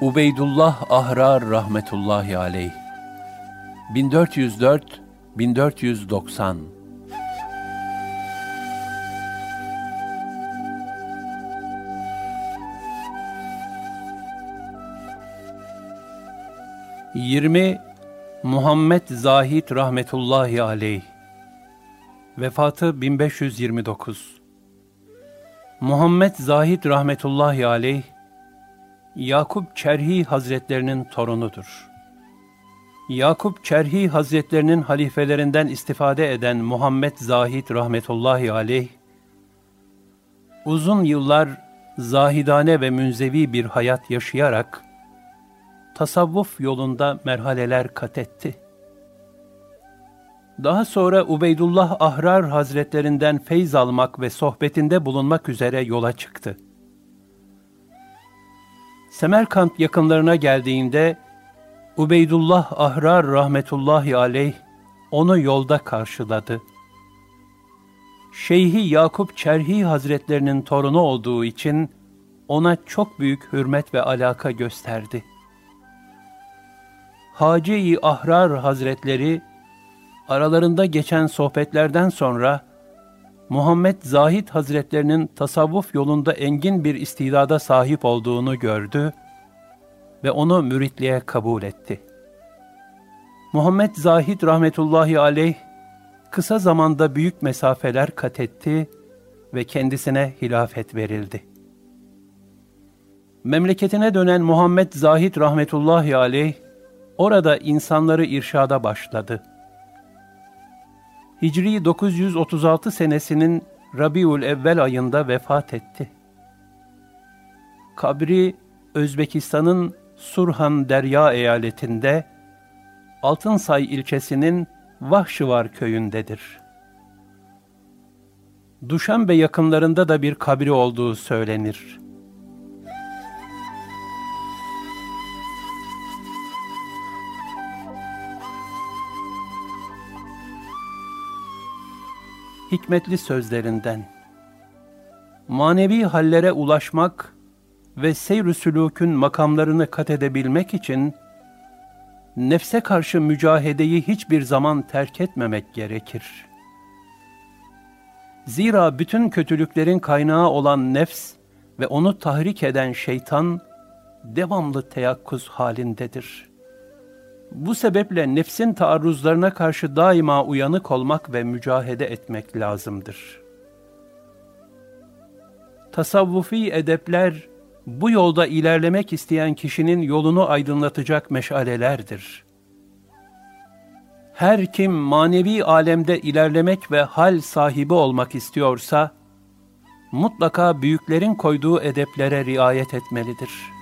Ubeydullah Ahrar rahmetullahi aleyh. 1404 1490 20 Muhammed Zahid rahmetullahi aleyh. Vefatı 1529 Muhammed Zahid rahmetullahi aleyh Yakup Çerhi Hazretlerinin torunudur. Yakup Çerhi Hazretlerinin halifelerinden istifade eden Muhammed Zahid rahmetullahi aleyh, uzun yıllar zahidane ve münzevi bir hayat yaşayarak, tasavvuf yolunda merhaleler kat etti. Daha sonra Ubeydullah Ahrar Hazretlerinden feyz almak ve sohbetinde bulunmak üzere yola çıktı. Semerkant yakınlarına geldiğinde Ubeydullah Ahrar rahmetullahi aleyh onu yolda karşıladı. Şeyhi Yakup Çerhi Hazretlerinin torunu olduğu için ona çok büyük hürmet ve alaka gösterdi. Hacı-i Ahrar Hazretleri aralarında geçen sohbetlerden sonra Muhammed Zahid Hazretlerinin tasavvuf yolunda engin bir istidada sahip olduğunu gördü ve onu müritliğe kabul etti. Muhammed Zahid rahmetullahi aleyh kısa zamanda büyük mesafeler kat etti ve kendisine hilafet verildi. Memleketine dönen Muhammed Zahid rahmetullahi aleyh orada insanları irşada başladı. Hicri 936 senesinin Rabiul Evvel ayında vefat etti. Kabri Özbekistan'ın Surhan Derya eyaletinde Altınsay ilçesinin Vahşıvar köyündedir. Duşanbe yakınlarında da bir kabri olduğu söylenir. Hikmetli sözlerinden. Manevi hallere ulaşmak ve seyr-ü sülûkün makamlarını kat edebilmek için, nefse karşı mücahedeyi hiçbir zaman terk etmemek gerekir. Zira bütün kötülüklerin kaynağı olan nefs ve onu tahrik eden şeytan, devamlı teyakkuz halindedir.'' Bu sebeple nefsin taarruzlarına karşı daima uyanık olmak ve mücahede etmek lazımdır. Tasavvufi edepler, bu yolda ilerlemek isteyen kişinin yolunu aydınlatacak meşalelerdir. Her kim manevi alemde ilerlemek ve hal sahibi olmak istiyorsa, mutlaka büyüklerin koyduğu edeplere riayet etmelidir.''